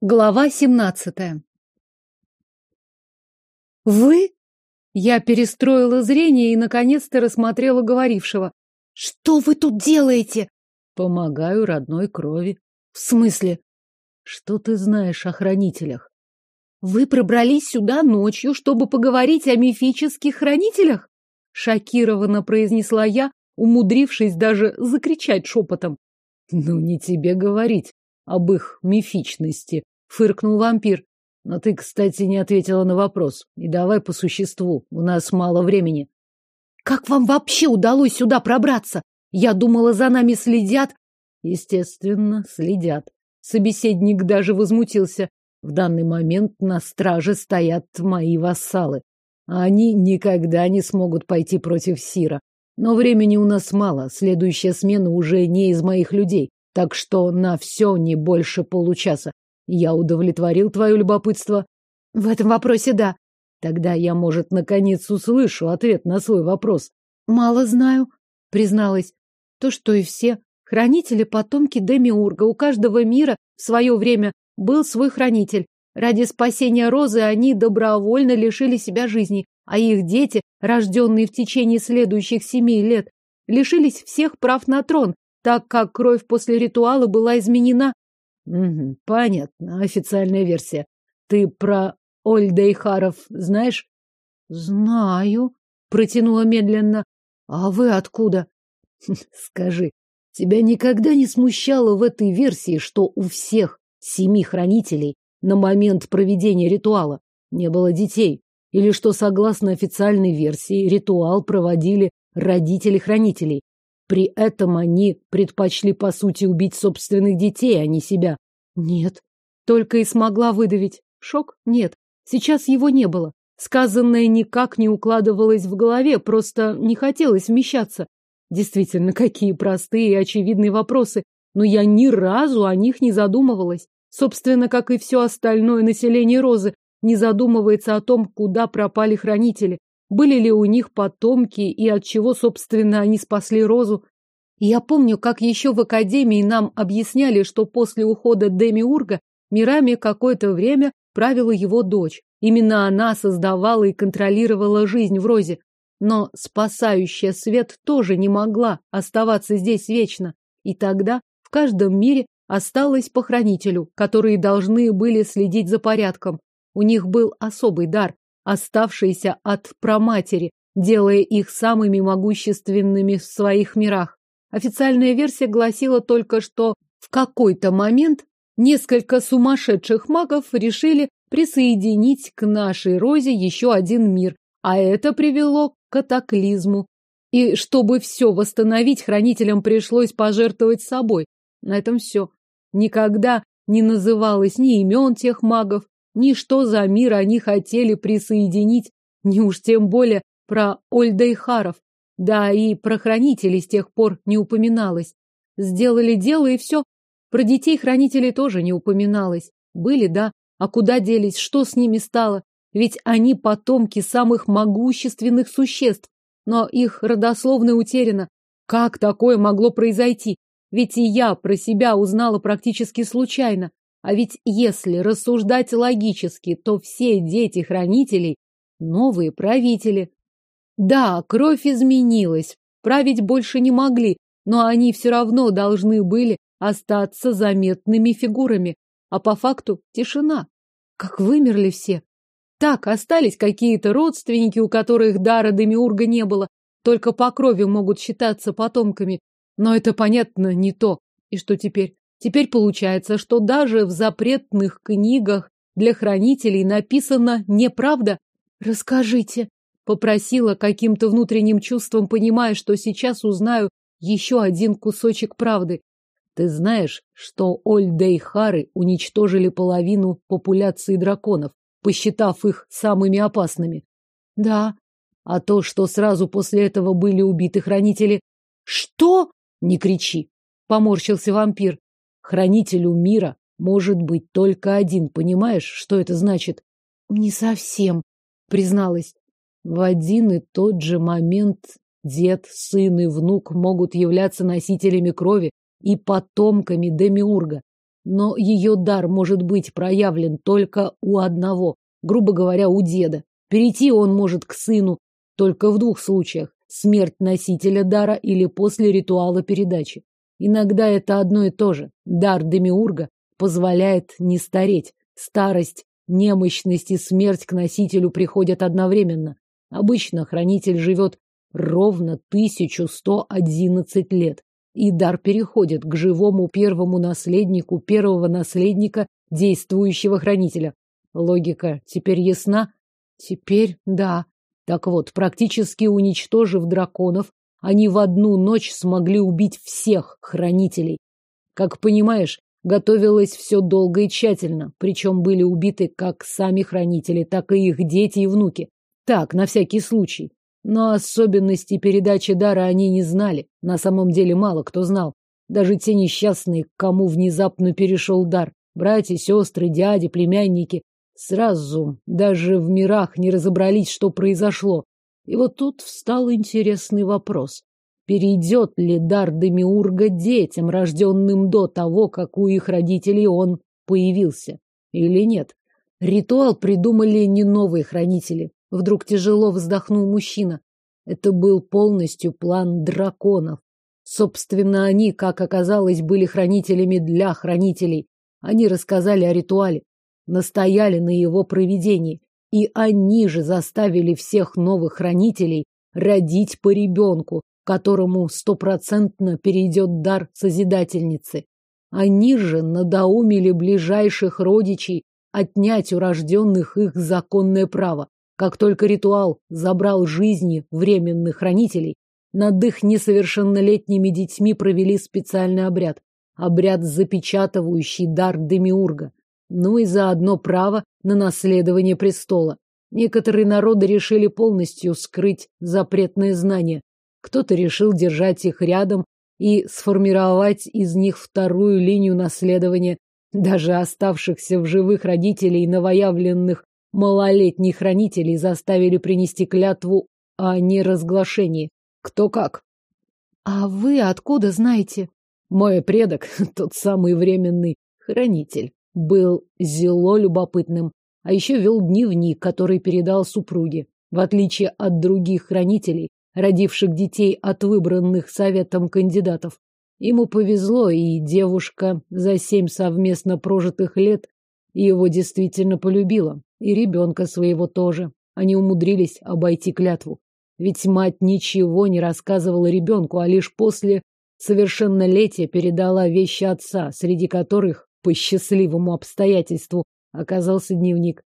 Глава семнадцатая. Вы? Я перестроила зрение и наконец-то рассмотрела говорившего. Что вы тут делаете? Помогаю родной крови. В смысле? Что ты знаешь о хранителях? Вы пробрались сюда ночью, чтобы поговорить о мифических хранителях? Шокированно произнесла я, умудрившись даже закричать шепотом. Ну, не тебе говорить об их мифичности, фыркнул вампир. Но ты, кстати, не ответила на вопрос. И давай по существу, у нас мало времени. Как вам вообще удалось сюда пробраться? Я думала, за нами следят. Естественно, следят. Собеседник даже возмутился. В данный момент на страже стоят мои вассалы. Они никогда не смогут пойти против Сира. Но времени у нас мало, следующая смена уже не из моих людей. Так что на все не больше получаса. Я удовлетворил твое любопытство? В этом вопросе да. Тогда я, может, наконец услышу ответ на свой вопрос. Мало знаю, призналась. То, что и все. Хранители, потомки Демиурга. У каждого мира в свое время был свой хранитель. Ради спасения Розы они добровольно лишили себя жизни, а их дети, рожденные в течение следующих семи лет, лишились всех прав на трон, так как кровь после ритуала была изменена. Угу, понятно, официальная версия. Ты про Ольдейхаров знаешь? Знаю, протянула медленно. А вы откуда? Скажи, тебя никогда не смущало в этой версии, что у всех семи хранителей на момент проведения ритуала не было детей? Или что, согласно официальной версии, ритуал проводили родители хранителей, при этом они предпочли, по сути, убить собственных детей, а не себя. Нет. Только и смогла выдавить. Шок? Нет. Сейчас его не было. Сказанное никак не укладывалось в голове, просто не хотелось вмещаться. Действительно, какие простые и очевидные вопросы, но я ни разу о них не задумывалась. Собственно, как и все остальное население Розы, не задумывается о том, куда пропали хранители, были ли у них потомки и от чего, собственно, они спасли Розу? я помню, как еще в академии нам объясняли, что после ухода Демиурга мирами какое-то время правила его дочь. Именно она создавала и контролировала жизнь в Розе. Но спасающая свет тоже не могла оставаться здесь вечно. И тогда в каждом мире осталось по хранителю, которые должны были следить за порядком. У них был особый дар оставшиеся от праматери, делая их самыми могущественными в своих мирах. Официальная версия гласила только, что в какой-то момент несколько сумасшедших магов решили присоединить к нашей Розе еще один мир, а это привело к катаклизму. И чтобы все восстановить, хранителям пришлось пожертвовать собой. На этом все. Никогда не называлось ни имен тех магов, ни что за мир они хотели присоединить, ни уж тем более про Ольдейхаров. Да и про хранителей с тех пор не упоминалось. Сделали дело и все. Про детей хранителей тоже не упоминалось. Были, да, а куда делись, что с ними стало? Ведь они потомки самых могущественных существ, но их родословная утеряна. Как такое могло произойти? Ведь и я про себя узнала практически случайно. А ведь если рассуждать логически, то все дети хранителей — новые правители. Да, кровь изменилась, править больше не могли, но они все равно должны были остаться заметными фигурами. А по факту тишина. Как вымерли все. Так, остались какие-то родственники, у которых дара Демиурга не было, только по крови могут считаться потомками. Но это, понятно, не то. И что теперь? Теперь получается, что даже в запретных книгах для хранителей написано неправда. Расскажите, попросила каким-то внутренним чувством, понимая, что сейчас узнаю еще один кусочек правды. Ты знаешь, что Ольдейхары уничтожили половину популяции драконов, посчитав их самыми опасными? Да. А то, что сразу после этого были убиты хранители... Что? Не кричи, поморщился вампир. Хранителю мира может быть только один, понимаешь, что это значит? Не совсем, призналась. В один и тот же момент дед, сын и внук могут являться носителями крови и потомками Демиурга. Но ее дар может быть проявлен только у одного, грубо говоря, у деда. Перейти он может к сыну только в двух случаях. Смерть носителя дара или после ритуала передачи. Иногда это одно и то же. Дар Демиурга позволяет не стареть. Старость, немощность и смерть к носителю приходят одновременно. Обычно хранитель живет ровно 1111 лет, и дар переходит к живому первому наследнику первого наследника действующего хранителя. Логика теперь ясна? Теперь да. Так вот, практически уничтожив драконов, они в одну ночь смогли убить всех хранителей. Как понимаешь, готовилось все долго и тщательно, причем были убиты как сами хранители, так и их дети и внуки. Так, на всякий случай. Но особенности передачи дара они не знали. На самом деле мало кто знал. Даже те несчастные, кому внезапно перешел дар. Братья, сестры, дяди, племянники. Сразу, даже в мирах, не разобрались, что произошло. И вот тут встал интересный вопрос. Перейдет ли дар Демиурга детям, рожденным до того, как у их родителей он появился? Или нет? Ритуал придумали не новые хранители. Вдруг тяжело вздохнул мужчина. Это был полностью план драконов. Собственно, они, как оказалось, были хранителями для хранителей. Они рассказали о ритуале, настояли на его проведении. И они же заставили всех новых хранителей родить по ребенку, которому стопроцентно перейдет дар Созидательницы. Они же надоумили ближайших родичей отнять у рожденных их законное право. Как только ритуал забрал жизни временных хранителей, над их несовершеннолетними детьми провели специальный обряд. Обряд, запечатывающий дар Демиурга. Ну и заодно право на наследование престола. Некоторые народы решили полностью скрыть запретные знания. Кто-то решил держать их рядом и сформировать из них вторую линию наследования. Даже оставшихся в живых родителей новоявленных малолетних хранителей заставили принести клятву о неразглашении. Кто как. А вы откуда знаете? Мой предок, тот самый временный хранитель, был зело любопытным, а еще вел дневник, который передал супруге. В отличие от других хранителей, родивших детей от выбранных советом кандидатов, ему повезло, и девушка за семь совместно прожитых лет его действительно полюбила. И ребенка своего тоже. Они умудрились обойти клятву. Ведь мать ничего не рассказывала ребенку, а лишь после совершеннолетия передала вещи отца, среди которых, по счастливому обстоятельству, оказался дневник.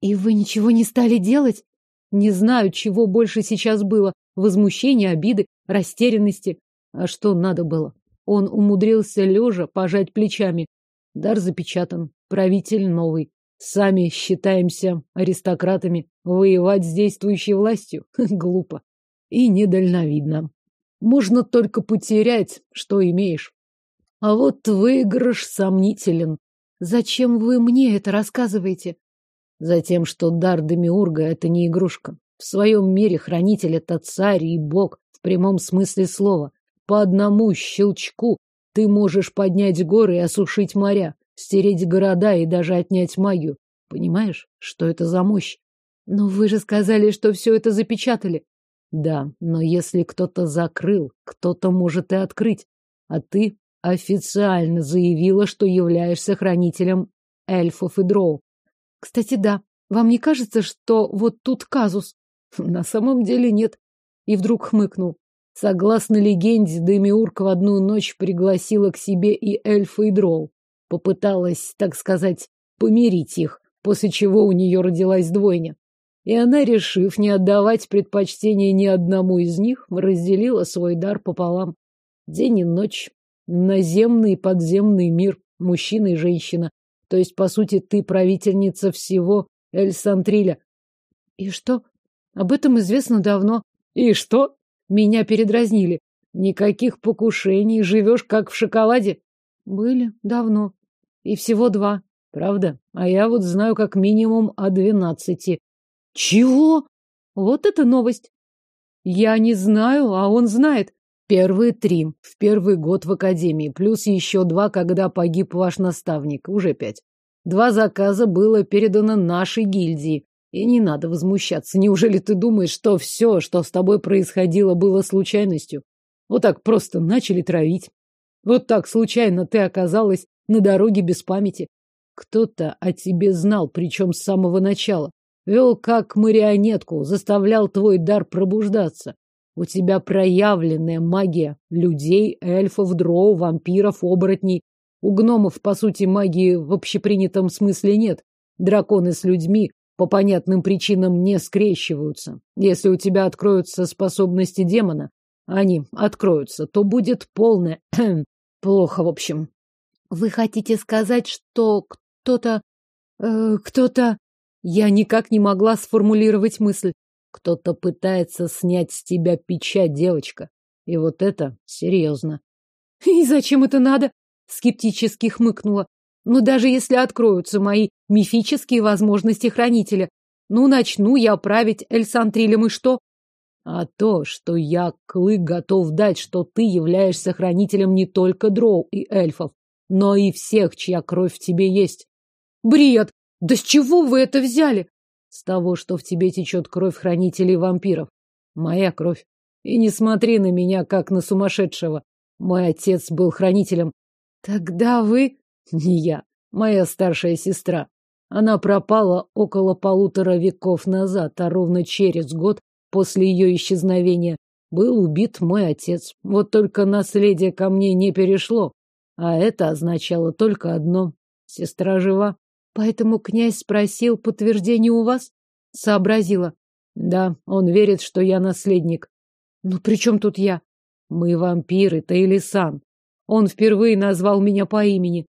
«И вы ничего не стали делать?» Не знаю, чего больше сейчас было. Возмущения, обиды, растерянности. А что надо было? Он умудрился лежа пожать плечами. Дар запечатан. Правитель новый. Сами считаемся аристократами. Воевать с действующей властью? Глупо. И недальновидно. Можно только потерять, что имеешь. А вот выигрыш сомнителен. Зачем вы мне это рассказываете? Затем, что дар Демиурга — это не игрушка. В своем мире хранитель — это царь и бог в прямом смысле слова. По одному щелчку ты можешь поднять горы и осушить моря стереть города и даже отнять магию. Понимаешь, что это за мощь? Но вы же сказали, что все это запечатали. Да, но если кто-то закрыл, кто-то может и открыть. А ты официально заявила, что являешься хранителем эльфов и дроу. Кстати, да. Вам не кажется, что вот тут казус? На самом деле нет. И вдруг хмыкнул. Согласно легенде, Демиург в одну ночь пригласила к себе и эльфа, и дроу. Попыталась, так сказать, помирить их, после чего у нее родилась двойня. И она, решив не отдавать предпочтение ни одному из них, разделила свой дар пополам. День и ночь. Наземный и подземный мир. Мужчина и женщина. То есть, по сути, ты правительница всего Эль-Сантриля. И что? Об этом известно давно. И что? Меня передразнили. Никаких покушений, живешь как в шоколаде. Были давно. И всего два. Правда? А я вот знаю как минимум о двенадцати. Чего? Вот это новость. Я не знаю, а он знает. Первые три. В первый год в академии. Плюс еще два, когда погиб ваш наставник. Уже пять. Два заказа было передано нашей гильдии. И не надо возмущаться. Неужели ты думаешь, что все, что с тобой происходило, было случайностью? Вот так просто начали травить. Вот так случайно ты оказалась на дороге без памяти. Кто-то о тебе знал, причем с самого начала. Вел как марионетку, заставлял твой дар пробуждаться. У тебя проявленная магия людей, эльфов, дроу, вампиров, оборотней. У гномов, по сути, магии в общепринятом смысле нет. Драконы с людьми по понятным причинам не скрещиваются. Если у тебя откроются способности демона, они откроются, то будет полное... плохо, в общем. Вы хотите сказать, что кто-то... Э, кто-то... Я никак не могла сформулировать мысль. Кто-то пытается снять с тебя печать, девочка. И вот это серьезно. И зачем это надо? Скептически хмыкнула. Но даже если откроются мои мифические возможности хранителя, ну, начну я править Эльсантрилем, и что? А то, что я, Клык, готов дать, что ты являешься хранителем не только дроу и эльфов, но и всех, чья кровь в тебе есть. Бред! Да с чего вы это взяли? С того, что в тебе течет кровь хранителей вампиров. Моя кровь. И не смотри на меня, как на сумасшедшего. Мой отец был хранителем. Тогда вы... Не я. Моя старшая сестра. Она пропала около полутора веков назад, а ровно через год после ее исчезновения был убит мой отец. Вот только наследие ко мне не перешло. А это означало только одно. Сестра жива. Поэтому князь спросил подтверждение у вас? Сообразила. Да, он верит, что я наследник. Ну при чем тут я? Мы вампиры, Таилисан. Он впервые назвал меня по имени.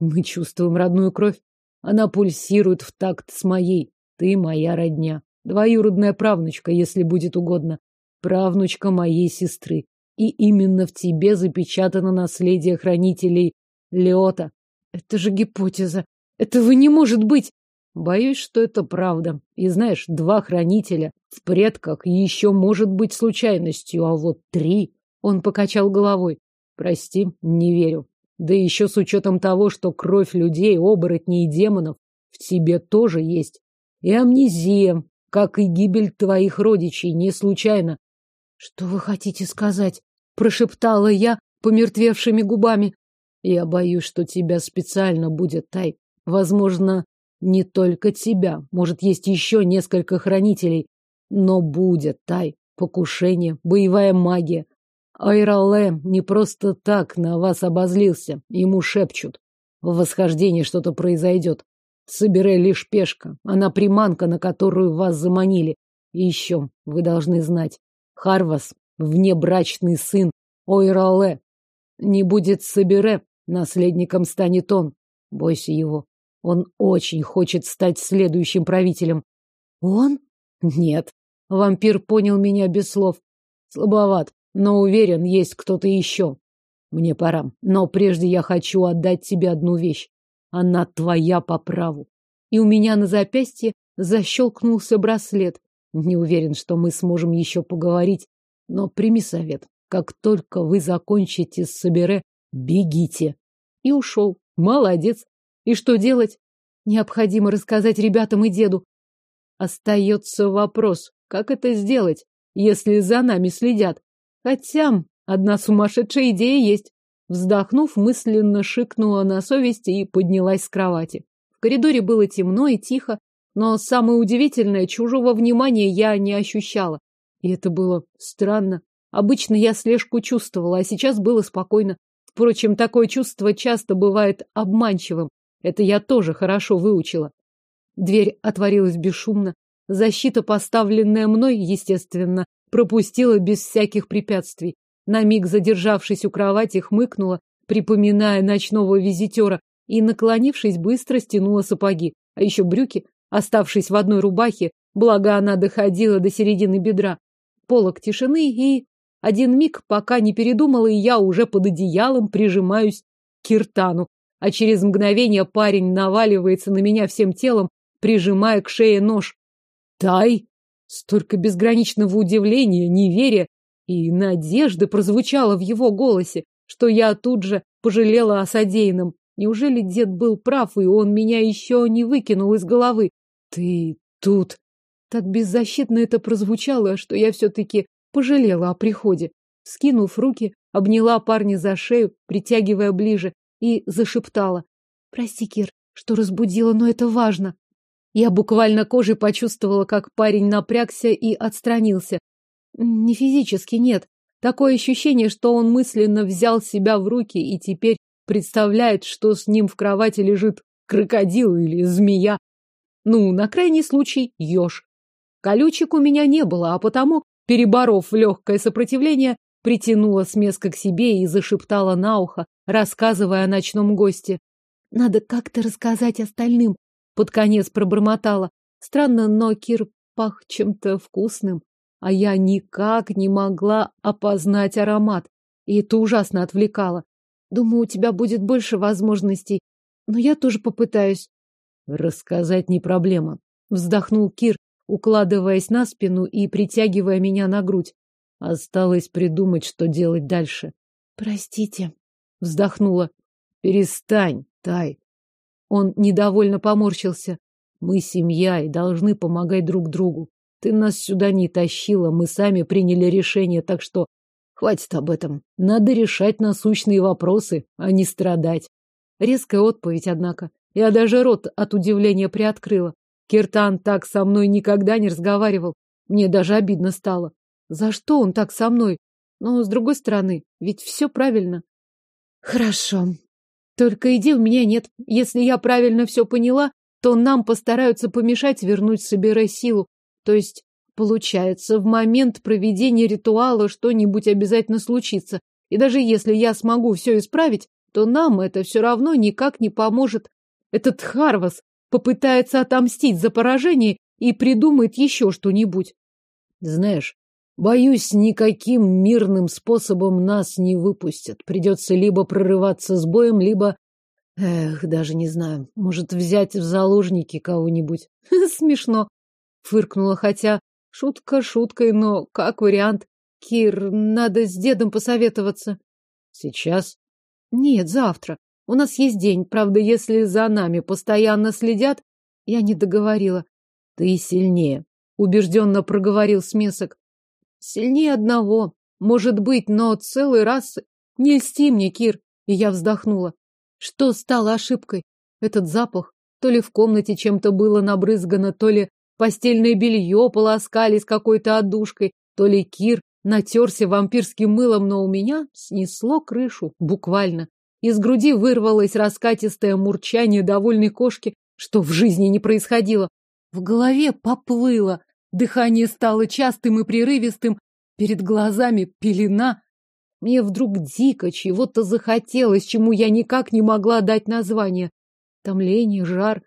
Мы чувствуем родную кровь. Она пульсирует в такт с моей. Ты моя родня. Двоюродная правнучка, если будет угодно. Правнучка моей сестры. И именно в тебе запечатано наследие хранителей Леота. Это же гипотеза. Этого не может быть. Боюсь, что это правда. И знаешь, два хранителя в предках еще может быть случайностью, а вот три... Он покачал головой. Прости, не верю. Да еще с учетом того, что кровь людей, оборотней и демонов в тебе тоже есть. И амнезия, как и гибель твоих родичей, не случайно. Что вы хотите сказать? Прошептала я помертвевшими губами. Я боюсь, что тебя специально будет, Тай. Возможно, не только тебя. Может, есть еще несколько хранителей. Но будет, Тай. Покушение, боевая магия. Айрале не просто так на вас обозлился. Ему шепчут. В восхождении что-то произойдет. Собирай лишь пешка. Она приманка, на которую вас заманили. И еще, вы должны знать, Харвас — внебрачный сын Ойрале. Не будет Собире, наследником станет он. Бойся его. Он очень хочет стать следующим правителем. Он? Нет. Вампир понял меня без слов. Слабоват, но уверен, есть кто-то еще. Мне пора. Но прежде я хочу отдать тебе одну вещь. Она твоя по праву. И у меня на запястье защелкнулся браслет. Не уверен, что мы сможем еще поговорить, но прими совет. Как только вы закончите с Собере, бегите. И ушел. Молодец. И что делать? Необходимо рассказать ребятам и деду. Остается вопрос, как это сделать, если за нами следят? Хотя одна сумасшедшая идея есть. Вздохнув, мысленно шикнула на совесть и поднялась с кровати. В коридоре было темно и тихо, но самое удивительное, чужого внимания я не ощущала. И это было странно. Обычно я слежку чувствовала, а сейчас было спокойно. Впрочем, такое чувство часто бывает обманчивым. Это я тоже хорошо выучила. Дверь отворилась бесшумно. Защита, поставленная мной, естественно, пропустила без всяких препятствий. На миг задержавшись у кровати, хмыкнула, припоминая ночного визитера, и, наклонившись, быстро стянула сапоги, а еще брюки, оставшись в одной рубахе, благо она доходила до середины бедра. Полок тишины и один миг, пока не передумала, и я уже под одеялом прижимаюсь к киртану, а через мгновение парень наваливается на меня всем телом, прижимая к шее нож. «Тай!» Столько безграничного удивления, неверия И надежды прозвучало в его голосе, что я тут же пожалела о содеянном. Неужели дед был прав, и он меня еще не выкинул из головы? Ты тут... Так беззащитно это прозвучало, что я все-таки пожалела о приходе. Скинув руки, обняла парня за шею, притягивая ближе, и зашептала. «Прости, Кир, что разбудила, но это важно». Я буквально кожей почувствовала, как парень напрягся и отстранился. Не физически, нет. Такое ощущение, что он мысленно взял себя в руки и теперь представляет, что с ним в кровати лежит крокодил или змея. Ну, на крайний случай, еж. Колючек у меня не было, а потому, переборов легкое сопротивление, притянула смеска к себе и зашептала на ухо, рассказывая о ночном госте. Надо как-то рассказать остальным. Под конец пробормотала. Странно, но Кир пах чем-то вкусным, а я никак не могла опознать аромат, и это ужасно отвлекало. Думаю, у тебя будет больше возможностей, но я тоже попытаюсь. Рассказать не проблема. Вздохнул Кир, укладываясь на спину и притягивая меня на грудь. Осталось придумать, что делать дальше. Простите, вздохнула. Перестань, Тай. Он недовольно поморщился. Мы семья и должны помогать друг другу. Ты нас сюда не тащила, мы сами приняли решение, так что хватит об этом. Надо решать насущные вопросы, а не страдать. Резкая отповедь, однако. Я даже рот от удивления приоткрыла. Киртан так со мной никогда не разговаривал. Мне даже обидно стало. За что он так со мной? Но, с другой стороны, ведь все правильно. Хорошо. Только иди у меня нет. Если я правильно все поняла, то нам постараются помешать вернуть Собере силу. То есть, получается, в момент проведения ритуала что-нибудь обязательно случится. И даже если я смогу все исправить, то нам это все равно никак не поможет. Этот Харвас попытается отомстить за поражение и придумает еще что-нибудь. Знаешь, Боюсь, никаким мирным способом нас не выпустят. Придется либо прорываться с боем, либо... Эх, даже не знаю. Может, взять в заложники кого-нибудь. Смешно. Фыркнула, хотя шутка шуткой, но как вариант. Кир, надо с дедом посоветоваться. Сейчас? Нет, завтра. У нас есть день. Правда, если за нами постоянно следят... Я не договорила. Ты сильнее. Убежденно проговорил смесок. Сильнее одного. Может быть, но целый раз... Не льсти мне, Кир. И я вздохнула. Что стало ошибкой? Этот запах. То ли в комнате чем-то было набрызгано, то ли постельное белье полоскали с какой-то отдушкой, то ли Кир натерся вампирским мылом, но у меня снесло крышу, буквально. Из груди вырвалось раскатистое мурчание довольной кошки, что в жизни не происходило. В голове поплыло. Дыхание стало частым и прерывистым, перед глазами пелена. Мне вдруг дико чего-то захотелось, чему я никак не могла дать название. Томление, жар.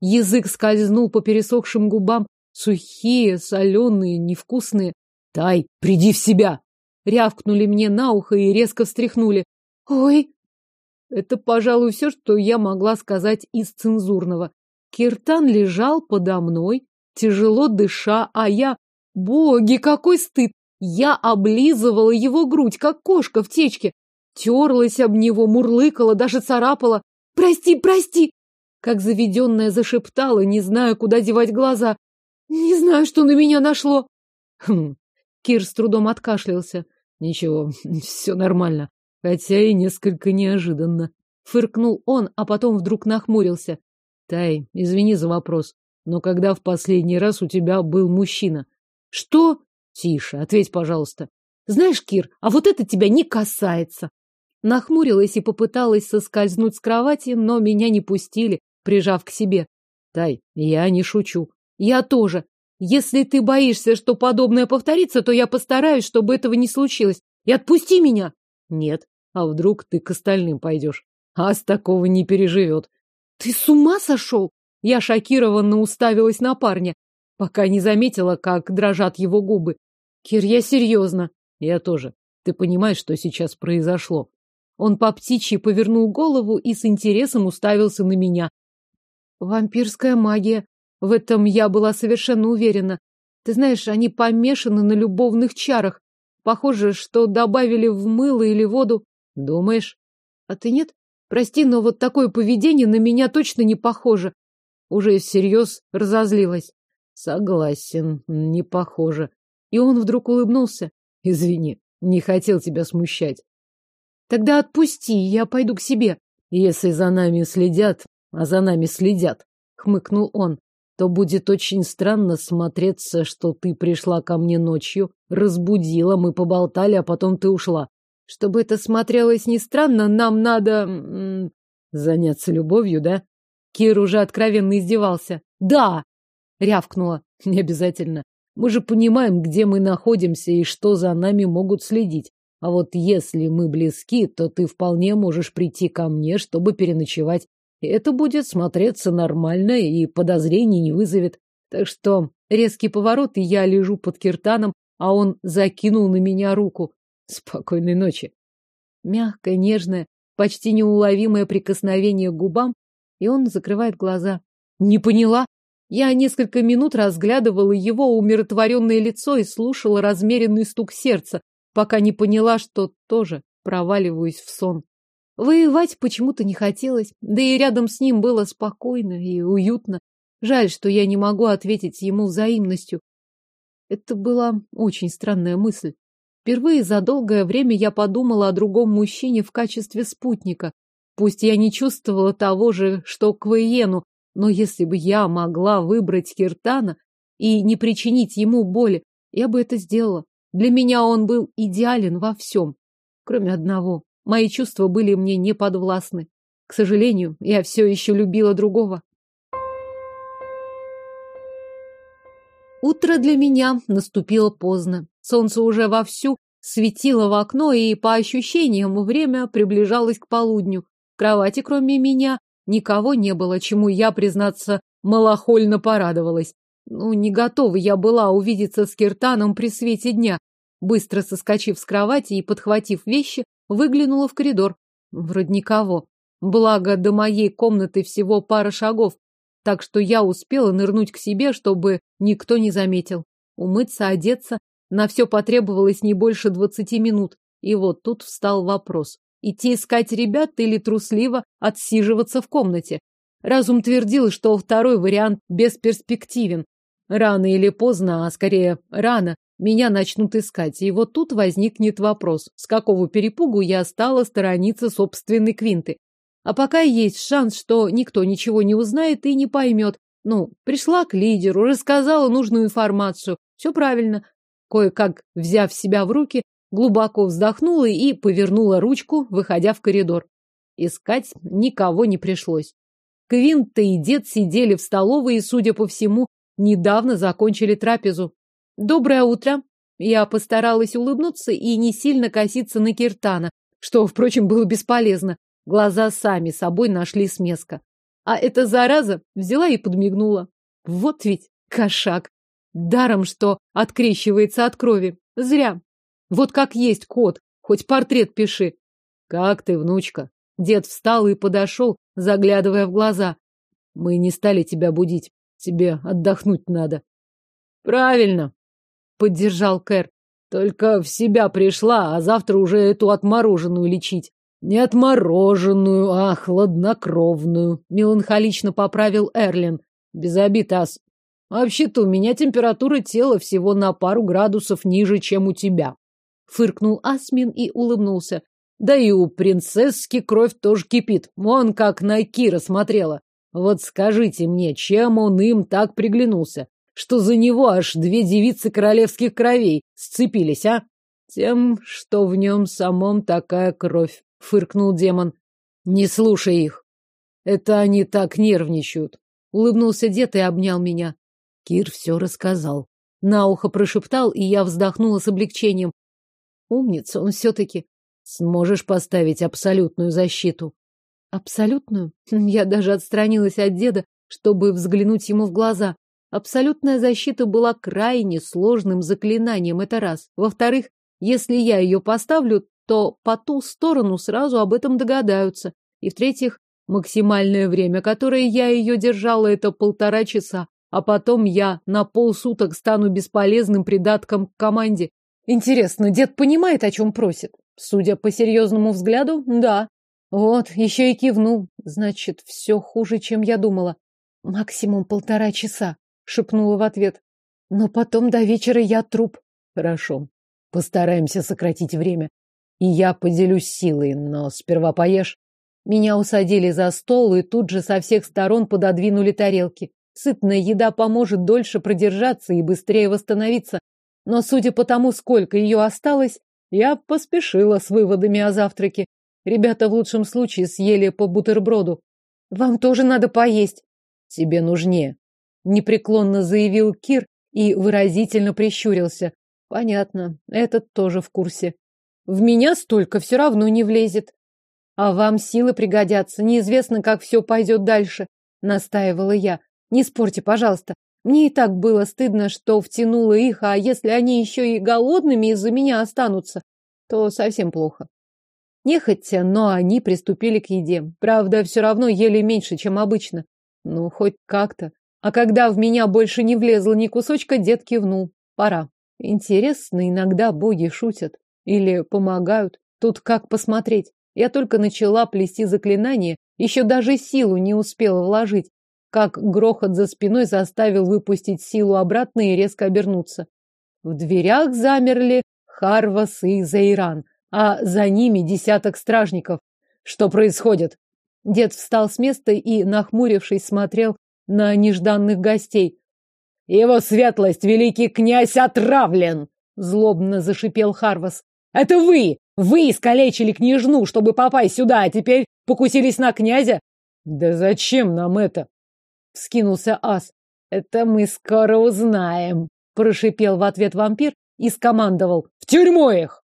Язык скользнул по пересохшим губам, сухие, соленые, невкусные. «Тай, приди в себя!» Рявкнули мне на ухо и резко встряхнули. «Ой!» Это, пожалуй, все, что я могла сказать из цензурного. Киртан лежал подо мной, тяжело дыша, а я... Боги, какой стыд! Я облизывала его грудь, как кошка в течке. Терлась об него, мурлыкала, даже царапала. «Прости, прости!» Как заведенная зашептала, не знаю, куда девать глаза. «Не знаю, что на меня нашло!» Хм. Кир с трудом откашлялся. «Ничего, все нормально, хотя и несколько неожиданно». Фыркнул он, а потом вдруг нахмурился. «Тай, извини за вопрос. Но когда в последний раз у тебя был мужчина? Что? Тише, ответь, пожалуйста. Знаешь, Кир, а вот это тебя не касается. Нахмурилась и попыталась соскользнуть с кровати, но меня не пустили, прижав к себе. Тай, я не шучу. Я тоже. Если ты боишься, что подобное повторится, то я постараюсь, чтобы этого не случилось. И отпусти меня. Нет. А вдруг ты к остальным пойдешь? Ас такого не переживет. Ты с ума сошел? Я шокированно уставилась на парня, пока не заметила, как дрожат его губы. Кир, я серьезно. Я тоже. Ты понимаешь, что сейчас произошло? Он по птичьи повернул голову и с интересом уставился на меня. Вампирская магия. В этом я была совершенно уверена. Ты знаешь, они помешаны на любовных чарах. Похоже, что добавили в мыло или воду. Думаешь? А ты нет? Прости, но вот такое поведение на меня точно не похоже. Уже всерьез разозлилась. Согласен, не похоже. И он вдруг улыбнулся. Извини, не хотел тебя смущать. Тогда отпусти, я пойду к себе. Если за нами следят, а за нами следят, хмыкнул он, то будет очень странно смотреться, что ты пришла ко мне ночью, разбудила, мы поболтали, а потом ты ушла. Чтобы это смотрелось не странно, нам надо... Заняться любовью, да? Кир уже откровенно издевался. Да! Рявкнула. Не обязательно. Мы же понимаем, где мы находимся и что за нами могут следить. А вот если мы близки, то ты вполне можешь прийти ко мне, чтобы переночевать. И это будет смотреться нормально и подозрений не вызовет. Так что резкий поворот, и я лежу под киртаном, а он закинул на меня руку. Спокойной ночи. Мягкое, нежное, почти неуловимое прикосновение к губам, и он закрывает глаза. Не поняла? Я несколько минут разглядывала его умиротворенное лицо и слушала размеренный стук сердца, пока не поняла, что тоже проваливаюсь в сон. Воевать почему-то не хотелось, да и рядом с ним было спокойно и уютно. Жаль, что я не могу ответить ему взаимностью. Это была очень странная мысль. Впервые за долгое время я подумала о другом мужчине в качестве спутника. Пусть я не чувствовала того же, что к Вейену, но если бы я могла выбрать Киртана и не причинить ему боли, я бы это сделала. Для меня он был идеален во всем, кроме одного. Мои чувства были мне не подвластны. К сожалению, я все еще любила другого. Утро для меня наступило поздно. Солнце уже вовсю светило в окно, и, по ощущениям, время приближалось к полудню. Кровати, кроме меня, никого не было, чему я, признаться, малохольно порадовалась. Ну, не готова я была увидеться с Киртаном при свете дня. Быстро соскочив с кровати и подхватив вещи, выглянула в коридор. Вроде никого. Благо, до моей комнаты всего пара шагов, так что я успела нырнуть к себе, чтобы никто не заметил. Умыться, одеться. На все потребовалось не больше двадцати минут. И вот тут встал вопрос. Идти искать ребят или трусливо отсиживаться в комнате? Разум твердил, что второй вариант бесперспективен. Рано или поздно, а скорее рано, меня начнут искать. И вот тут возникнет вопрос, с какого перепугу я стала сторониться собственной квинты. А пока есть шанс, что никто ничего не узнает и не поймет. Ну, пришла к лидеру, рассказала нужную информацию. Все правильно. Кое-как, взяв себя в руки, глубоко вздохнула и повернула ручку, выходя в коридор. Искать никого не пришлось. Квинта и дед сидели в столовой и, судя по всему, недавно закончили трапезу. «Доброе утро!» Я постаралась улыбнуться и не сильно коситься на Киртана, что, впрочем, было бесполезно. Глаза сами собой нашли смеска. А эта зараза взяла и подмигнула. Вот ведь кошак. Даром, что открещивается от крови. Зря. Вот как есть кот, хоть портрет пиши. Как ты, внучка? Дед встал и подошел, заглядывая в глаза. Мы не стали тебя будить. Тебе отдохнуть надо. Правильно, поддержал Кэр. Только в себя пришла, а завтра уже эту отмороженную лечить. Не отмороженную, а хладнокровную, меланхолично поправил Эрлин. Без обид, ас. Вообще-то у меня температура тела всего на пару градусов ниже, чем у тебя. Фыркнул Асмин и улыбнулся. Да и у принцесски кровь тоже кипит. Вон как на Кира смотрела. Вот скажите мне, чем он им так приглянулся? Что за него аж две девицы королевских кровей сцепились, а? Тем, что в нем самом такая кровь, фыркнул демон. Не слушай их. Это они так нервничают. Улыбнулся дед и обнял меня. Кир все рассказал. На ухо прошептал, и я вздохнула с облегчением. Умница он все-таки. Сможешь поставить абсолютную защиту? Абсолютную? Я даже отстранилась от деда, чтобы взглянуть ему в глаза. Абсолютная защита была крайне сложным заклинанием, это раз. Во-вторых, если я ее поставлю, то по ту сторону сразу об этом догадаются. И в-третьих, максимальное время, которое я ее держала, это полтора часа, а потом я на полсуток стану бесполезным придатком к команде. Интересно, дед понимает, о чем просит? Судя по серьезному взгляду, да. Вот, еще и кивнул. Значит, все хуже, чем я думала. Максимум полтора часа, шепнула в ответ. Но потом до вечера я труп. Хорошо. Постараемся сократить время. И я поделюсь силой, но сперва поешь. Меня усадили за стол и тут же со всех сторон пододвинули тарелки. Сытная еда поможет дольше продержаться и быстрее восстановиться. Но судя по тому, сколько ее осталось, я поспешила с выводами о завтраке. Ребята в лучшем случае съели по бутерброду. Вам тоже надо поесть. Тебе нужнее, непреклонно заявил Кир и выразительно прищурился. Понятно, этот тоже в курсе. В меня столько все равно не влезет. А вам силы пригодятся. Неизвестно, как все пойдет дальше, настаивала я. Не спорьте, пожалуйста. Мне и так было стыдно, что втянула их, а если они еще и голодными из-за меня останутся, то совсем плохо. Нехотя, но они приступили к еде. Правда, все равно ели меньше, чем обычно. Ну, хоть как-то. А когда в меня больше не влезло ни кусочка, дед кивнул. Пора. Интересно, иногда боги шутят. Или помогают. Тут как посмотреть. Я только начала плести заклинание, еще даже силу не успела вложить, как грохот за спиной заставил выпустить силу обратно и резко обернуться. В дверях замерли Харвас и Зайран, а за ними десяток стражников. Что происходит? Дед встал с места и, нахмурившись, смотрел на нежданных гостей. Его светлость, великий князь, отравлен! Злобно зашипел Харвас. Это вы! Вы искалечили княжну, чтобы попасть сюда, а теперь покусились на князя? Да зачем нам это? Вскинулся ас. Это мы скоро узнаем, прошипел в ответ вампир и скомандовал. В тюрьму их!